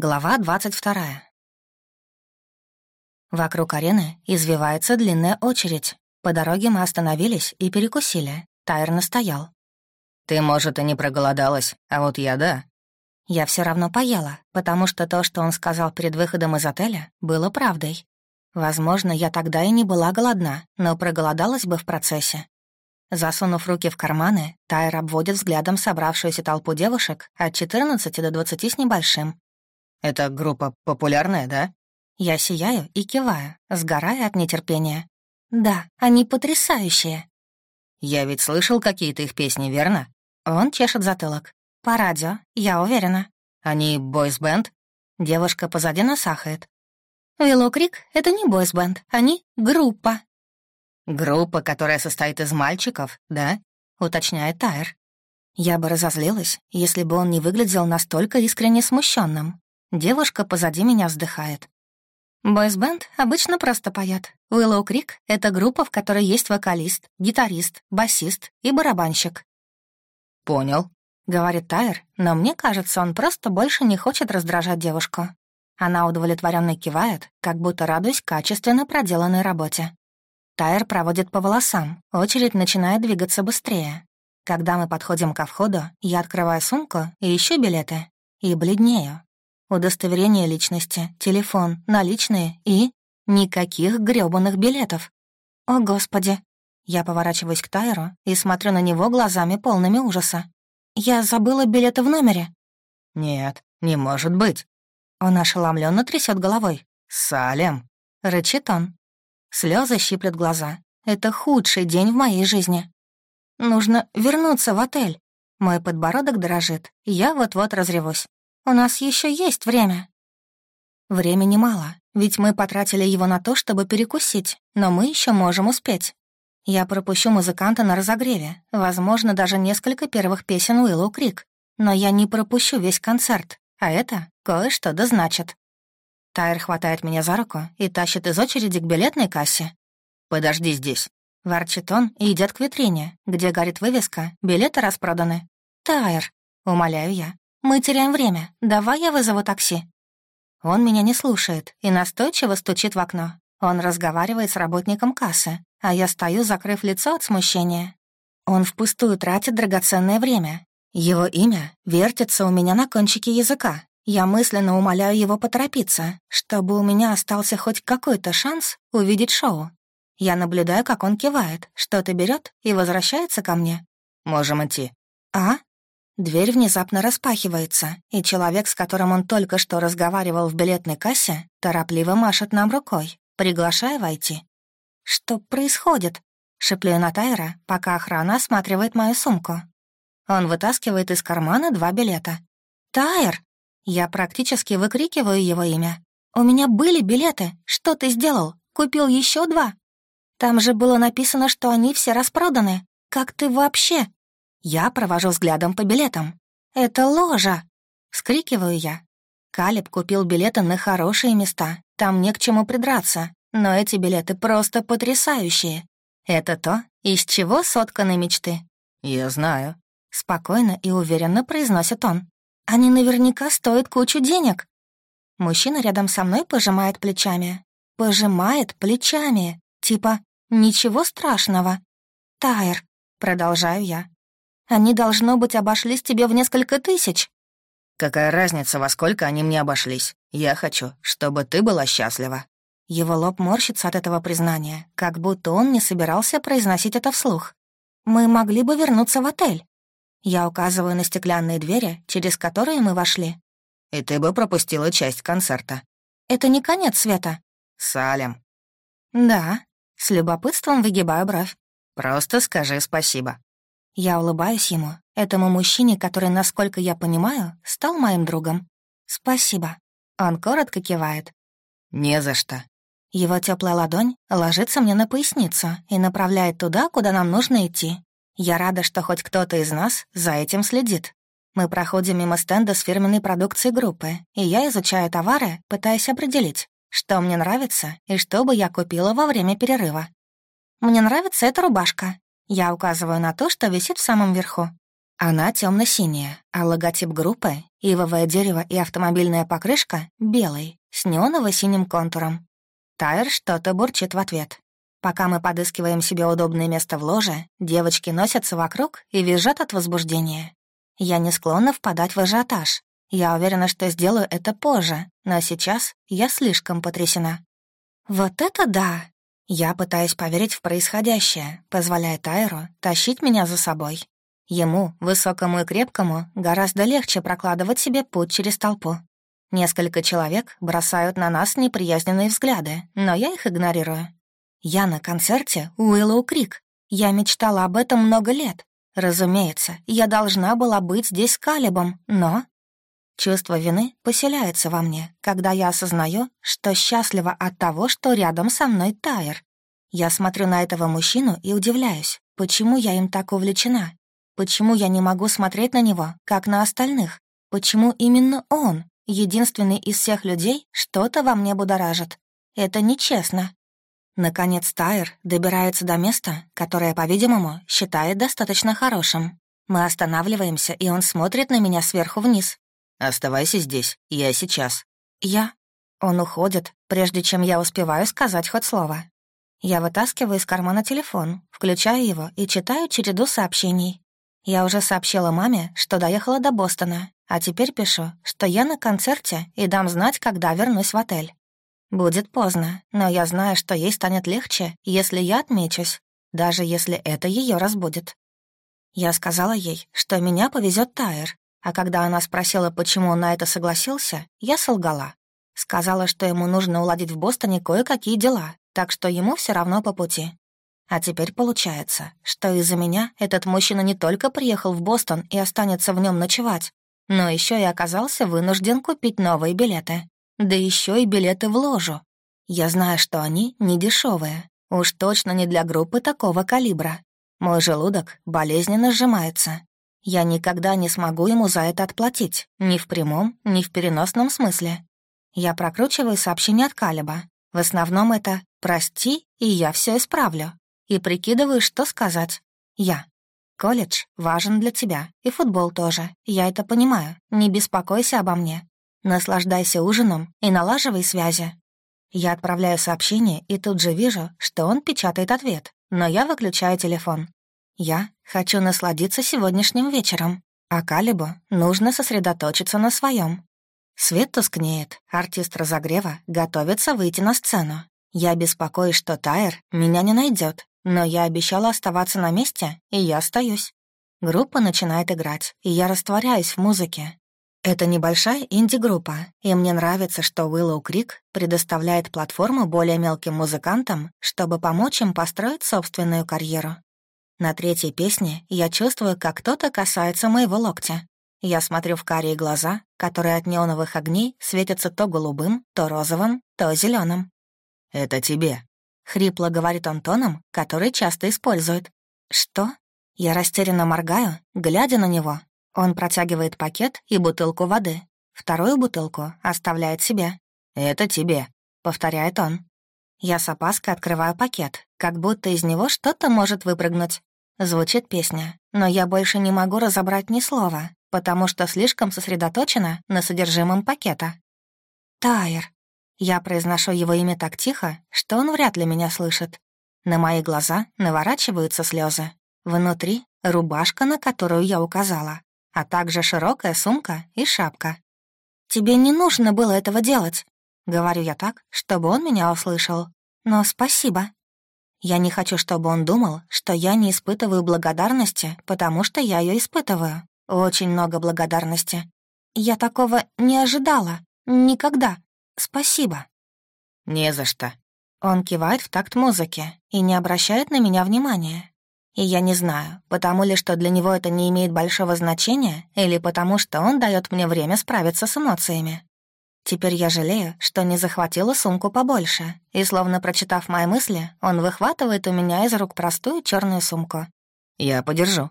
Глава 22. Вокруг арены извивается длинная очередь. По дороге мы остановились и перекусили. Тайр настоял. «Ты, может, и не проголодалась, а вот я — да». Я все равно поела, потому что то, что он сказал перед выходом из отеля, было правдой. Возможно, я тогда и не была голодна, но проголодалась бы в процессе. Засунув руки в карманы, Тайр обводит взглядом собравшуюся толпу девушек от 14 до 20 с небольшим, «Эта группа популярная, да?» Я сияю и киваю, сгорая от нетерпения. «Да, они потрясающие». «Я ведь слышал какие-то их песни, верно?» Он чешет затылок. «По радио, я уверена». «Они бойс-бенд?» Девушка позади насахает. «Виллоу Крик — это не бойс-бенд, они — группа». «Группа, которая состоит из мальчиков, да?» — уточняет Тайр. Я бы разозлилась, если бы он не выглядел настолько искренне смущенным. Девушка позади меня вздыхает. Бойсбенд обычно просто поет. Уиллоу Крик — это группа, в которой есть вокалист, гитарист, басист и барабанщик. «Понял», — говорит Тайр, но мне кажется, он просто больше не хочет раздражать девушку. Она удовлетворенно кивает, как будто радуясь качественно проделанной работе. Тайр проводит по волосам, очередь начинает двигаться быстрее. Когда мы подходим ко входу, я открываю сумку и ищу билеты. И бледнею, удостоверение личности, телефон, наличные и... Никаких грёбаных билетов. О, Господи. Я поворачиваюсь к Тайру и смотрю на него глазами полными ужаса. Я забыла билеты в номере. Нет, не может быть. Он ошеломленно трясет головой. «Салем!» — рычит он. Слезы щиплет глаза. Это худший день в моей жизни. Нужно вернуться в отель. Мой подбородок дрожит, я вот-вот разревусь. У нас еще есть время». Времени мало, ведь мы потратили его на то, чтобы перекусить, но мы еще можем успеть. Я пропущу музыканта на разогреве, возможно, даже несколько первых песен Уиллоу Крик, но я не пропущу весь концерт, а это кое-что да значит. Тайр хватает меня за руку и тащит из очереди к билетной кассе. «Подожди здесь», — ворчит он и идет к витрине, где горит вывеска «Билеты распроданы». «Тайр», — умоляю я, мы теряем время. Давай я вызову такси». Он меня не слушает и настойчиво стучит в окно. Он разговаривает с работником кассы, а я стою, закрыв лицо от смущения. Он впустую тратит драгоценное время. Его имя вертится у меня на кончике языка. Я мысленно умоляю его поторопиться, чтобы у меня остался хоть какой-то шанс увидеть шоу. Я наблюдаю, как он кивает, что-то берет и возвращается ко мне. «Можем идти». «А?» Дверь внезапно распахивается, и человек, с которым он только что разговаривал в билетной кассе, торопливо машет нам рукой, приглашая войти. «Что происходит?» — шеплю на Тайра, пока охрана осматривает мою сумку. Он вытаскивает из кармана два билета. «Тайр!» Я практически выкрикиваю его имя. «У меня были билеты. Что ты сделал? Купил еще два?» «Там же было написано, что они все распроданы. Как ты вообще?» Я провожу взглядом по билетам. «Это ложа!» — вскрикиваю я. Калиб купил билеты на хорошие места, там не к чему придраться, но эти билеты просто потрясающие. Это то, из чего сотканы мечты. «Я знаю», — спокойно и уверенно произносит он. «Они наверняка стоят кучу денег». Мужчина рядом со мной пожимает плечами. Пожимает плечами. Типа, ничего страшного. «Тайр», — продолжаю я, они, должно быть, обошлись тебе в несколько тысяч». «Какая разница, во сколько они мне обошлись? Я хочу, чтобы ты была счастлива». Его лоб морщится от этого признания, как будто он не собирался произносить это вслух. «Мы могли бы вернуться в отель». Я указываю на стеклянные двери, через которые мы вошли. «И ты бы пропустила часть концерта». «Это не конец света». «Салем». «Да». С любопытством выгибаю бровь. «Просто скажи спасибо». Я улыбаюсь ему, этому мужчине, который, насколько я понимаю, стал моим другом. «Спасибо». Он коротко кивает. «Не за что». Его теплая ладонь ложится мне на поясницу и направляет туда, куда нам нужно идти. Я рада, что хоть кто-то из нас за этим следит. Мы проходим мимо стенда с фирменной продукцией группы, и я изучаю товары, пытаясь определить, что мне нравится и что бы я купила во время перерыва. Мне нравится эта рубашка. Я указываю на то, что висит в самом верху. Она темно синяя а логотип группы — ивовое дерево и автомобильная покрышка — белый, с неоново-синим контуром. Тайр что-то бурчит в ответ. Пока мы подыскиваем себе удобное место в ложе, девочки носятся вокруг и визжат от возбуждения. Я не склонна впадать в ажиотаж. Я уверена, что сделаю это позже, но сейчас я слишком потрясена. Вот это да! Я пытаюсь поверить в происходящее, позволяя Тайру тащить меня за собой. Ему, высокому и крепкому, гораздо легче прокладывать себе путь через толпу. Несколько человек бросают на нас неприязненные взгляды, но я их игнорирую. Я на концерте Уиллоу Крик. Я мечтала об этом много лет. Разумеется, я должна была быть здесь с Калибом, но... Чувство вины поселяется во мне, когда я осознаю, что счастлива от того, что рядом со мной Тайр. Я смотрю на этого мужчину и удивляюсь, почему я им так увлечена. Почему я не могу смотреть на него, как на остальных? Почему именно он, единственный из всех людей, что-то во мне будоражит? Это нечестно. Наконец Тайр добирается до места, которое, по-видимому, считает достаточно хорошим. Мы останавливаемся, и он смотрит на меня сверху вниз. «Оставайся здесь, я сейчас». «Я?» Он уходит, прежде чем я успеваю сказать хоть слово. Я вытаскиваю из кармана телефон, включаю его и читаю череду сообщений. Я уже сообщила маме, что доехала до Бостона, а теперь пишу, что я на концерте и дам знать, когда вернусь в отель. Будет поздно, но я знаю, что ей станет легче, если я отмечусь, даже если это ее разбудит. Я сказала ей, что меня повезет Тайр, а когда она спросила, почему он на это согласился, я солгала. Сказала, что ему нужно уладить в Бостоне кое-какие дела, так что ему все равно по пути. А теперь получается, что из-за меня этот мужчина не только приехал в Бостон и останется в нем ночевать, но еще и оказался вынужден купить новые билеты. Да еще и билеты в ложу. Я знаю, что они не дешевые. Уж точно не для группы такого калибра. Мой желудок болезненно сжимается. Я никогда не смогу ему за это отплатить, ни в прямом, ни в переносном смысле. Я прокручиваю сообщение от Калиба. В основном это «прости, и я все исправлю». И прикидываю, что сказать. Я. Колледж важен для тебя, и футбол тоже. Я это понимаю. Не беспокойся обо мне. Наслаждайся ужином и налаживай связи. Я отправляю сообщение и тут же вижу, что он печатает ответ, но я выключаю телефон. Я хочу насладиться сегодняшним вечером, а Калибу нужно сосредоточиться на своем. Свет тускнеет, артист разогрева готовится выйти на сцену. Я беспокоюсь, что Тайр меня не найдет, но я обещала оставаться на месте, и я остаюсь. Группа начинает играть, и я растворяюсь в музыке, это небольшая инди-группа, и мне нравится, что Willow Creek предоставляет платформу более мелким музыкантам, чтобы помочь им построить собственную карьеру. На третьей песне я чувствую, как кто-то касается моего локтя. Я смотрю в карие глаза, которые от неоновых огней светятся то голубым, то розовым, то зеленым. «Это тебе», — хрипло говорит он тоном, который часто использует. «Что?» Я растерянно моргаю, глядя на него, он протягивает пакет и бутылку воды. Вторую бутылку оставляет себе. «Это тебе», — повторяет он. Я с опаской открываю пакет, как будто из него что-то может выпрыгнуть. Звучит песня, но я больше не могу разобрать ни слова, потому что слишком сосредоточена на содержимом пакета. «Тайр». Я произношу его имя так тихо, что он вряд ли меня слышит. На мои глаза наворачиваются слезы. Внутри — рубашка, на которую я указала а также широкая сумка и шапка. «Тебе не нужно было этого делать», — говорю я так, чтобы он меня услышал. «Но спасибо». Я не хочу, чтобы он думал, что я не испытываю благодарности, потому что я ее испытываю. Очень много благодарности. Я такого не ожидала. Никогда. Спасибо. «Не за что». Он кивает в такт музыки и не обращает на меня внимания. И я не знаю, потому ли, что для него это не имеет большого значения, или потому что он дает мне время справиться с эмоциями. Теперь я жалею, что не захватила сумку побольше, и, словно прочитав мои мысли, он выхватывает у меня из рук простую черную сумку. «Я подержу».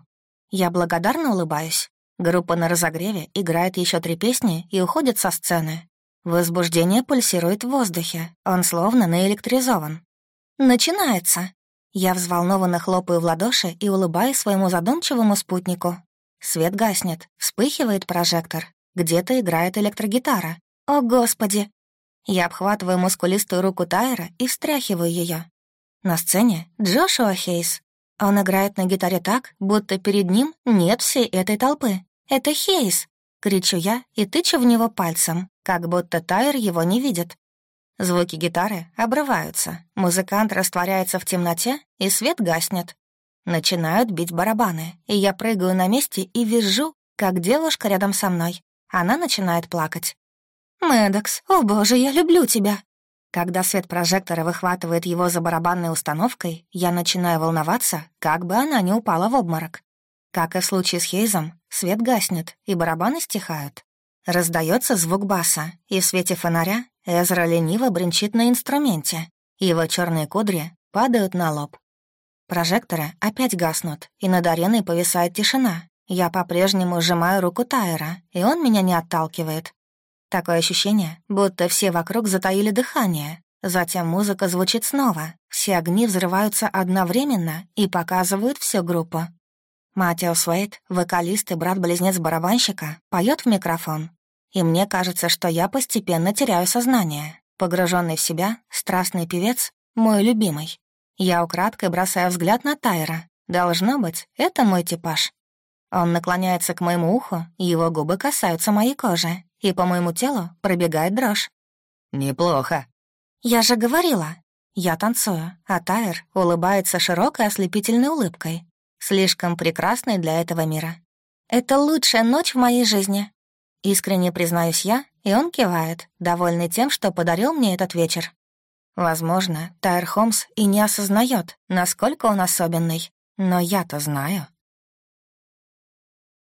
Я благодарно улыбаюсь. Группа на разогреве играет еще три песни и уходит со сцены. Возбуждение пульсирует в воздухе, он словно наэлектризован. «Начинается!» Я взволнованно хлопаю в ладоши и улыбаюсь своему задумчивому спутнику. Свет гаснет, вспыхивает прожектор. Где-то играет электрогитара. О, Господи! Я обхватываю мускулистую руку Тайра и встряхиваю ее. На сцене Джошуа Хейс. Он играет на гитаре так, будто перед ним нет всей этой толпы. Это Хейс! Кричу я и тычу в него пальцем, как будто Тайр его не видит. Звуки гитары обрываются, музыкант растворяется в темноте, и свет гаснет. Начинают бить барабаны, и я прыгаю на месте и визжу, как девушка рядом со мной. Она начинает плакать. «Мэддокс, о боже, я люблю тебя!» Когда свет прожектора выхватывает его за барабанной установкой, я начинаю волноваться, как бы она не упала в обморок. Как и в случае с Хейзом, свет гаснет, и барабаны стихают. Раздается звук баса, и в свете фонаря Эзра лениво бренчит на инструменте. Его черные кудри падают на лоб. Прожекторы опять гаснут, и над ареной повисает тишина. Я по-прежнему сжимаю руку Тайера, и он меня не отталкивает. Такое ощущение, будто все вокруг затаили дыхание. Затем музыка звучит снова, все огни взрываются одновременно и показывают всю группу. Матиас Уэйт, вокалист и брат-близнец барабанщика, поет в микрофон. И мне кажется, что я постепенно теряю сознание. Погруженный в себя, страстный певец — мой любимый. Я украдкой бросаю взгляд на Тайра. Должно быть, это мой типаж. Он наклоняется к моему уху, его губы касаются моей кожи, и по моему телу пробегает дрожь. «Неплохо». «Я же говорила». Я танцую, а Тайр улыбается широкой ослепительной улыбкой, слишком прекрасной для этого мира. «Это лучшая ночь в моей жизни». Искренне признаюсь я, и он кивает, довольный тем, что подарил мне этот вечер. Возможно, Тайр Холмс и не осознает, насколько он особенный, но я-то знаю.